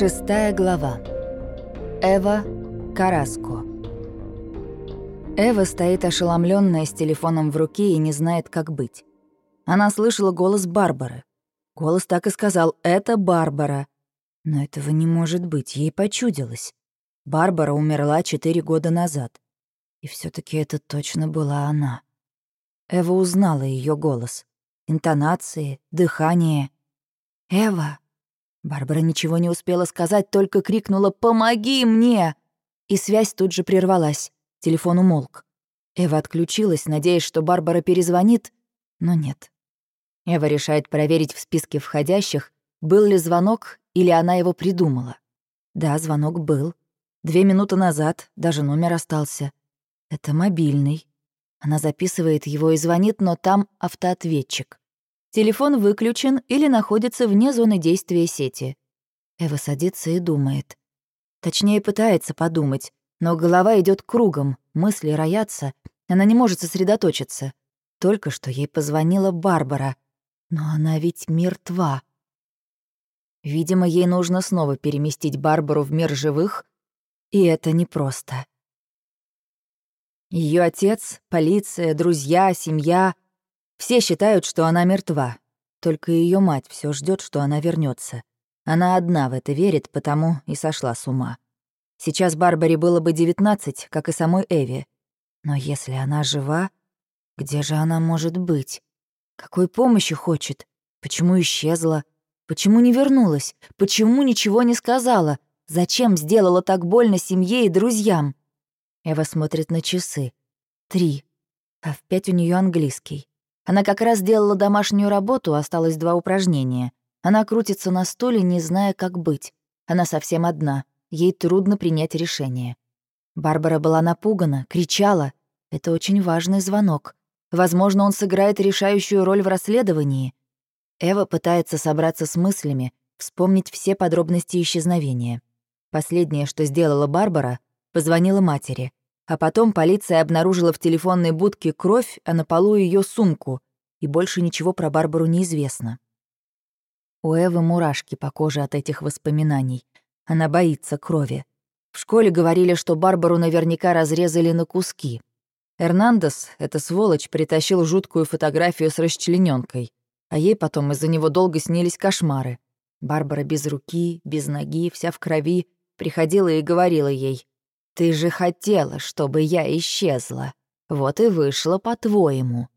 Шестая глава. Эва Караско. Эва стоит ошеломленная с телефоном в руке и не знает, как быть. Она слышала голос Барбары. Голос так и сказал «Это Барбара». Но этого не может быть, ей почудилось. Барбара умерла четыре года назад. И все таки это точно была она. Эва узнала ее голос. Интонации, дыхание. «Эва!» Барбара ничего не успела сказать, только крикнула «Помоги мне!» И связь тут же прервалась. Телефон умолк. Эва отключилась, надеясь, что Барбара перезвонит, но нет. Эва решает проверить в списке входящих, был ли звонок или она его придумала. Да, звонок был. Две минуты назад, даже номер остался. Это мобильный. Она записывает его и звонит, но там автоответчик. Телефон выключен или находится вне зоны действия сети. Эва садится и думает. Точнее, пытается подумать, но голова идет кругом, мысли роятся, она не может сосредоточиться. Только что ей позвонила Барбара, но она ведь мертва. Видимо, ей нужно снова переместить Барбару в мир живых, и это непросто. Ее отец, полиция, друзья, семья все считают, что она мертва. Только ее мать все ждет, что она вернется. Она одна в это верит, потому и сошла с ума. Сейчас Барбаре было бы 19, как и самой Эви. Но если она жива, где же она может быть? Какой помощи хочет? Почему исчезла? Почему не вернулась? Почему ничего не сказала? Зачем сделала так больно семье и друзьям? Эва смотрит на часы. Три. А в пять у нее английский. Она как раз делала домашнюю работу, осталось два упражнения. Она крутится на стуле, не зная, как быть. Она совсем одна. Ей трудно принять решение. Барбара была напугана, кричала. Это очень важный звонок. Возможно, он сыграет решающую роль в расследовании. Эва пытается собраться с мыслями, вспомнить все подробности исчезновения. Последнее, что сделала Барбара, позвонила матери — а потом полиция обнаружила в телефонной будке кровь, а на полу ее сумку, и больше ничего про Барбару не известно. У Эвы мурашки по коже от этих воспоминаний. Она боится крови. В школе говорили, что Барбару наверняка разрезали на куски. Эрнандес, эта сволочь, притащил жуткую фотографию с расчлененкой, а ей потом из-за него долго снились кошмары. Барбара без руки, без ноги, вся в крови, приходила и говорила ей ты же хотела, чтобы я исчезла. Вот и вышло по-твоему».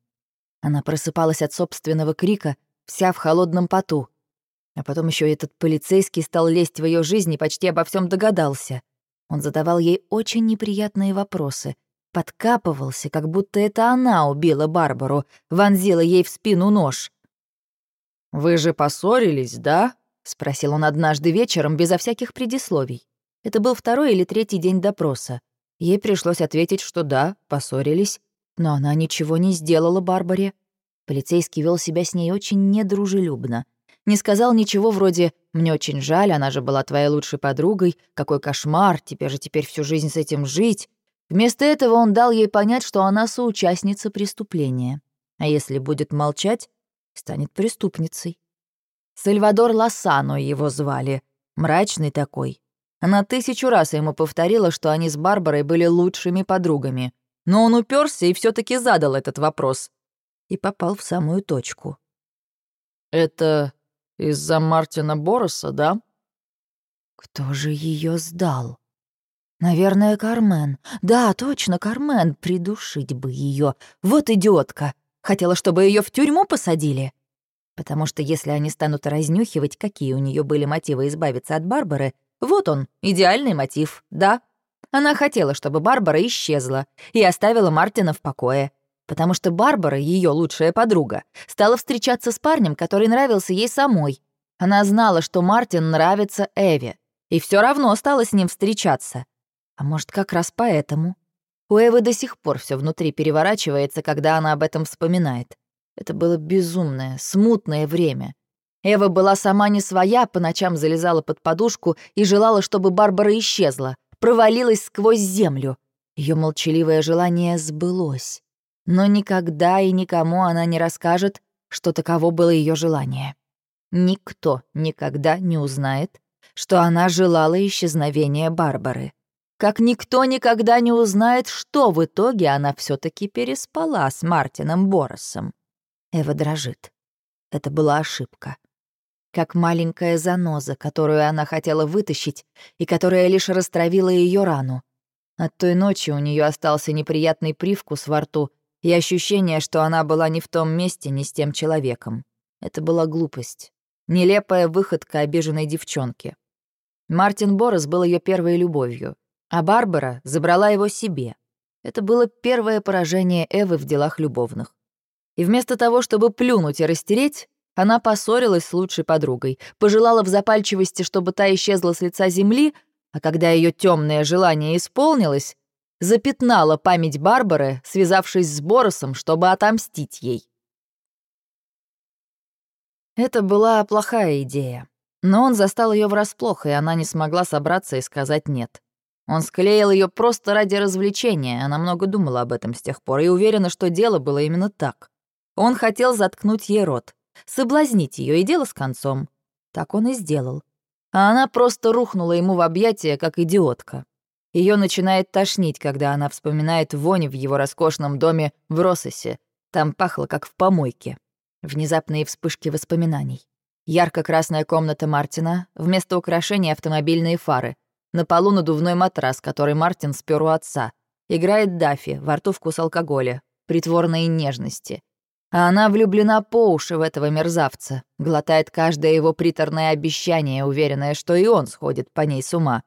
Она просыпалась от собственного крика, вся в холодном поту. А потом еще этот полицейский стал лезть в ее жизнь и почти обо всем догадался. Он задавал ей очень неприятные вопросы, подкапывался, как будто это она убила Барбару, вонзила ей в спину нож. «Вы же поссорились, да?» — спросил он однажды вечером безо всяких предисловий. Это был второй или третий день допроса. Ей пришлось ответить, что да, поссорились, но она ничего не сделала Барбаре. Полицейский вел себя с ней очень недружелюбно. Не сказал ничего вроде «мне очень жаль, она же была твоей лучшей подругой, какой кошмар, тебе же теперь всю жизнь с этим жить». Вместо этого он дал ей понять, что она соучастница преступления. А если будет молчать, станет преступницей. Сальвадор Лосано его звали, мрачный такой, она тысячу раз ему повторила, что они с Барбарой были лучшими подругами. Но он уперся и все таки задал этот вопрос. И попал в самую точку. «Это из-за Мартина Бороса, да?» «Кто же ее сдал?» «Наверное, Кармен. Да, точно, Кармен. Придушить бы ее. Вот идиотка. Хотела, чтобы ее в тюрьму посадили?» Потому что если они станут разнюхивать, какие у нее были мотивы избавиться от Барбары, вот он, идеальный мотив, да. Она хотела, чтобы Барбара исчезла и оставила Мартина в покое. Потому что Барбара, ее лучшая подруга, стала встречаться с парнем, который нравился ей самой. Она знала, что Мартин нравится Эве, и все равно стала с ним встречаться. А может, как раз поэтому? У Эвы до сих пор все внутри переворачивается, когда она об этом вспоминает. Это было безумное, смутное время. Эва была сама не своя, по ночам залезала под подушку и желала, чтобы Барбара исчезла, провалилась сквозь землю. Ее молчаливое желание сбылось. Но никогда и никому она не расскажет, что таково было ее желание. Никто никогда не узнает, что она желала исчезновения Барбары. Как никто никогда не узнает, что в итоге она все таки переспала с Мартином Боросом. Эва дрожит. Это была ошибка. Как маленькая заноза, которую она хотела вытащить и которая лишь растравила ее рану. От той ночи у нее остался неприятный привкус во рту и ощущение, что она была не в том месте, не с тем человеком. Это была глупость. Нелепая выходка обиженной девчонки. Мартин Борос был ее первой любовью, а Барбара забрала его себе. Это было первое поражение Эвы в делах любовных. И вместо того, чтобы плюнуть и растереть, она поссорилась с лучшей подругой, пожелала в запальчивости, чтобы та исчезла с лица земли, а когда ее темное желание исполнилось, запятнала память Барбары, связавшись с Боросом, чтобы отомстить ей. Это была плохая идея. Но он застал ее врасплох, и она не смогла собраться и сказать «нет». Он склеил ее просто ради развлечения, она много думала об этом с тех пор и уверена, что дело было именно так. Он хотел заткнуть ей рот, соблазнить ее и дело с концом. Так он и сделал. А она просто рухнула ему в объятия, как идиотка. Ее начинает тошнить, когда она вспоминает вонь в его роскошном доме в Россосе. Там пахло, как в помойке. Внезапные вспышки воспоминаний. Ярко-красная комната Мартина, вместо украшений автомобильные фары. На полу надувной матрас, который Мартин спер у отца. Играет Даффи, во рту вкус алкоголя, притворной нежности. А она влюблена по уши в этого мерзавца, глотает каждое его приторное обещание, уверенная, что и он сходит по ней с ума.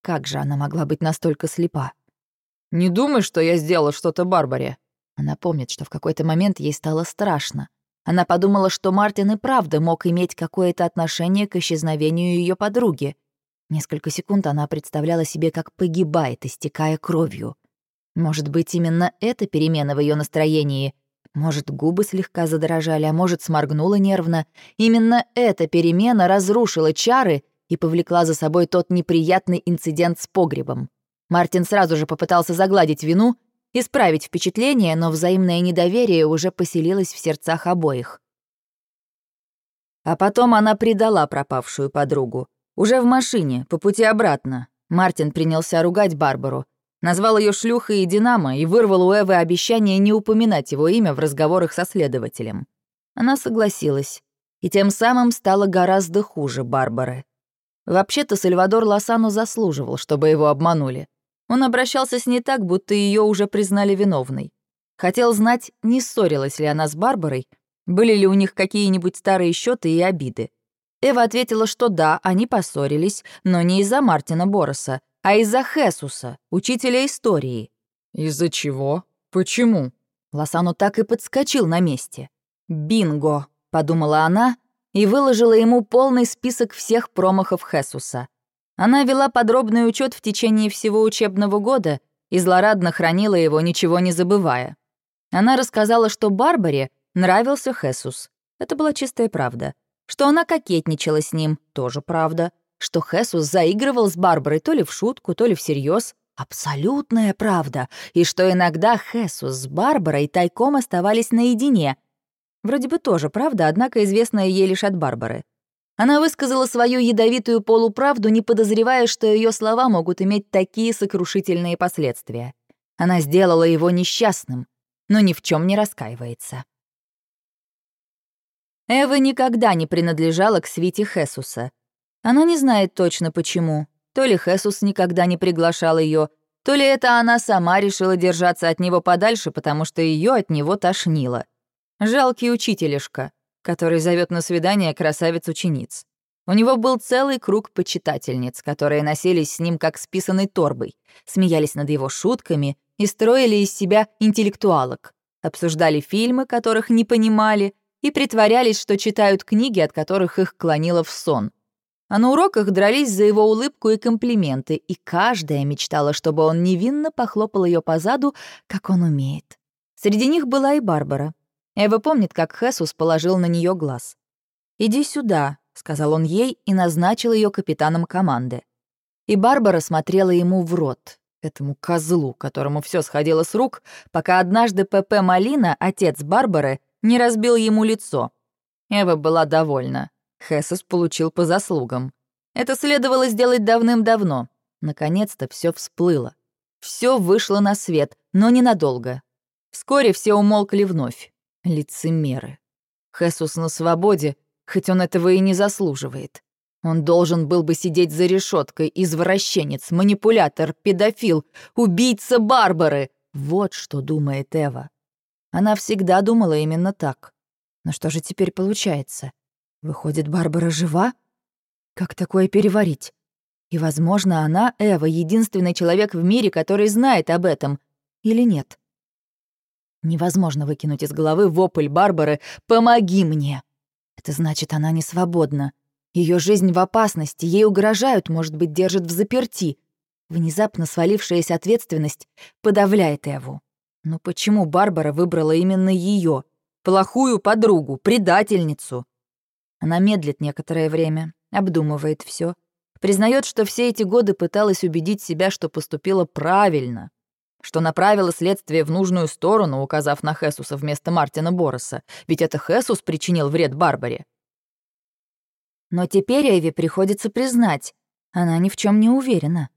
Как же она могла быть настолько слепа? «Не думай, что я сделала что-то Барбаре». Она помнит, что в какой-то момент ей стало страшно. Она подумала, что Мартин и правда мог иметь какое-то отношение к исчезновению ее подруги. Несколько секунд она представляла себе, как погибает, истекая кровью. Может быть, именно эта перемена в ее настроении — может, губы слегка задрожали, а может, сморгнула нервно. Именно эта перемена разрушила чары и повлекла за собой тот неприятный инцидент с погребом. Мартин сразу же попытался загладить вину, исправить впечатление, но взаимное недоверие уже поселилось в сердцах обоих. А потом она предала пропавшую подругу. Уже в машине, по пути обратно. Мартин принялся ругать Барбару, Назвал ее шлюхой и Динамо и вырвал у Эвы обещание не упоминать его имя в разговорах со следователем. Она согласилась. И тем самым стало гораздо хуже Барбары. Вообще-то Сальвадор Лосану заслуживал, чтобы его обманули. Он обращался с ней так, будто ее уже признали виновной. Хотел знать, не ссорилась ли она с Барбарой, были ли у них какие-нибудь старые счеты и обиды. Эва ответила, что да, они поссорились, но не из-за Мартина Бороса, а из-за Хесуса, учителя истории». «Из-за чего? Почему?» Лосану так и подскочил на месте. «Бинго!» — подумала она и выложила ему полный список всех промахов Хесуса. Она вела подробный учет в течение всего учебного года и злорадно хранила его, ничего не забывая. Она рассказала, что Барбаре нравился Хесус. Это была чистая правда. Что она кокетничала с ним, тоже правда что Хесус заигрывал с Барбарой то ли в шутку, то ли всерьез. Абсолютная правда. И что иногда Хесус с Барбарой тайком оставались наедине. Вроде бы тоже правда, однако известная ей лишь от Барбары. Она высказала свою ядовитую полуправду, не подозревая, что ее слова могут иметь такие сокрушительные последствия. Она сделала его несчастным, но ни в чем не раскаивается. Эва никогда не принадлежала к свите Хесуса. Она не знает точно почему. То ли Хесус никогда не приглашал ее, то ли это она сама решила держаться от него подальше, потому что ее от него тошнило. Жалкий учителишка, который зовет на свидание красавиц-учениц. У него был целый круг почитательниц, которые носились с ним как с торбой, смеялись над его шутками и строили из себя интеллектуалок, обсуждали фильмы, которых не понимали, и притворялись, что читают книги, от которых их клонило в сон а на уроках дрались за его улыбку и комплименты, и каждая мечтала, чтобы он невинно похлопал ее по заду, как он умеет. Среди них была и Барбара. Эва помнит, как Хесус положил на нее глаз. «Иди сюда», — сказал он ей и назначил ее капитаном команды. И Барбара смотрела ему в рот, этому козлу, которому все сходило с рук, пока однажды П.П. Малина, отец Барбары, не разбил ему лицо. Эва была довольна. Хесус получил по заслугам. Это следовало сделать давным-давно. Наконец-то все всплыло. Все вышло на свет, но ненадолго. Вскоре все умолкли вновь. Лицемеры. Хесус на свободе, хоть он этого и не заслуживает. Он должен был бы сидеть за решеткой, извращенец, манипулятор, педофил, убийца Барбары. Вот что думает Эва. Она всегда думала именно так. Но что же теперь получается? Выходит, Барбара жива? Как такое переварить? И, возможно, она, Эва, единственный человек в мире, который знает об этом. Или нет? Невозможно выкинуть из головы вопль Барбары «Помоги мне!». Это значит, она не свободна. Ее жизнь в опасности, ей угрожают, может быть, держат в заперти. Внезапно свалившаяся ответственность подавляет Эву. Но почему Барбара выбрала именно ее, плохую подругу, предательницу? Она медлит некоторое время, обдумывает все, признает, что все эти годы пыталась убедить себя, что поступила правильно, что направила следствие в нужную сторону, указав на Хесуса вместо Мартина Бороса, ведь это Хесус причинил вред Барбаре. Но теперь Эви приходится признать, она ни в чем не уверена.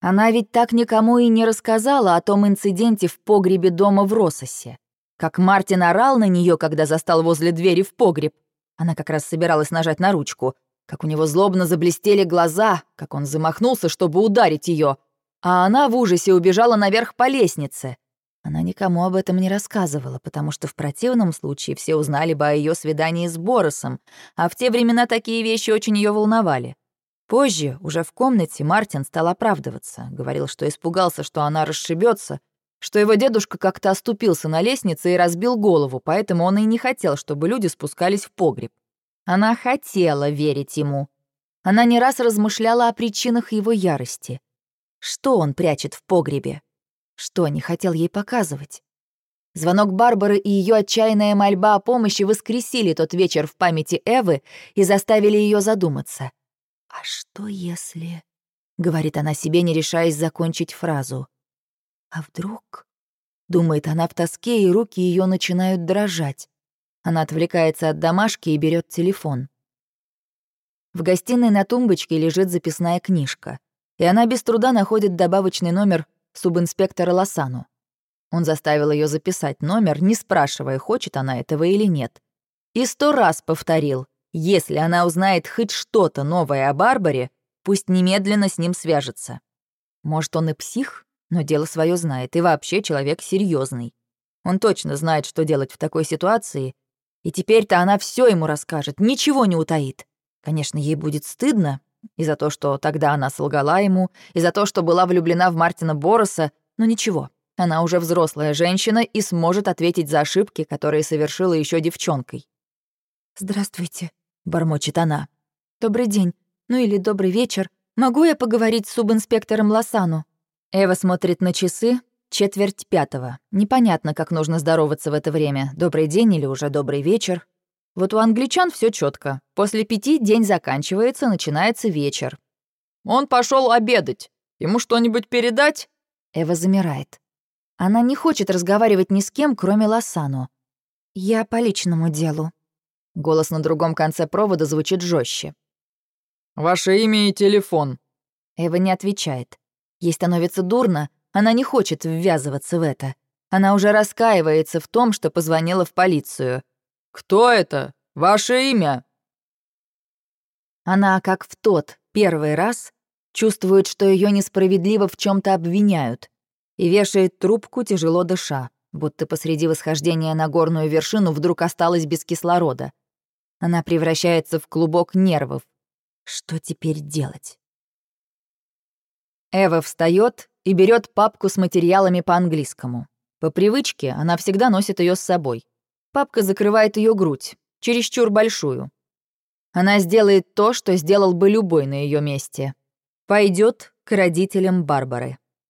Она ведь так никому и не рассказала о том инциденте в погребе дома в Рососе. Как Мартин орал на нее, когда застал возле двери в погреб. Она как раз собиралась нажать на ручку. Как у него злобно заблестели глаза, как он замахнулся, чтобы ударить ее, А она в ужасе убежала наверх по лестнице. Она никому об этом не рассказывала, потому что в противном случае все узнали бы о ее свидании с Боросом, а в те времена такие вещи очень ее волновали. Позже, уже в комнате, Мартин стал оправдываться, говорил, что испугался, что она расшибется, что его дедушка как-то оступился на лестнице и разбил голову, поэтому он и не хотел, чтобы люди спускались в погреб. Она хотела верить ему. Она не раз размышляла о причинах его ярости. Что он прячет в погребе? Что не хотел ей показывать? Звонок Барбары и ее отчаянная мольба о помощи воскресили тот вечер в памяти Эвы и заставили ее задуматься. «А что если...» — говорит она себе, не решаясь закончить фразу. «А вдруг...» — думает она в тоске, и руки ее начинают дрожать. Она отвлекается от домашки и берет телефон. В гостиной на тумбочке лежит записная книжка, и она без труда находит добавочный номер субинспектора Лосану. Он заставил ее записать номер, не спрашивая, хочет она этого или нет. И сто раз повторил, если она узнает хоть что-то новое о Барбаре, пусть немедленно с ним свяжется. Может, он и псих, но дело свое знает, и вообще человек серьезный. Он точно знает, что делать в такой ситуации, и теперь-то она все ему расскажет, ничего не утаит. Конечно, ей будет стыдно, и за то, что тогда она солгала ему, и за то, что была влюблена в Мартина Бороса, но ничего. Она уже взрослая женщина и сможет ответить за ошибки, которые совершила еще девчонкой. «Здравствуйте», — бормочет она. «Добрый день. Ну или добрый вечер. Могу я поговорить с субинспектором Лосану?» Эва смотрит на часы. Четверть пятого. Непонятно, как нужно здороваться в это время. Добрый день или уже добрый вечер. Вот у англичан все четко. После пяти день заканчивается, начинается вечер. Он пошел обедать. Ему что-нибудь передать? Эва замирает. Она не хочет разговаривать ни с кем, кроме Лосану. Я по личному делу. Голос на другом конце провода звучит жестче. Ваше имя и телефон. Эва не отвечает. Ей становится дурно, она не хочет ввязываться в это. Она уже раскаивается в том, что позвонила в полицию. «Кто это? Ваше имя?» Она, как в тот первый раз, чувствует, что ее несправедливо в чем то обвиняют, и вешает трубку, тяжело дыша, будто посреди восхождения на горную вершину вдруг осталась без кислорода. Она превращается в клубок нервов. Что теперь делать? Эва встает и берет папку с материалами по английскому. По привычке она всегда носит ее с собой. Папка закрывает ее грудь, чересчур большую. Она сделает то, что сделал бы любой на ее месте. Пойдет к родителям Барбары.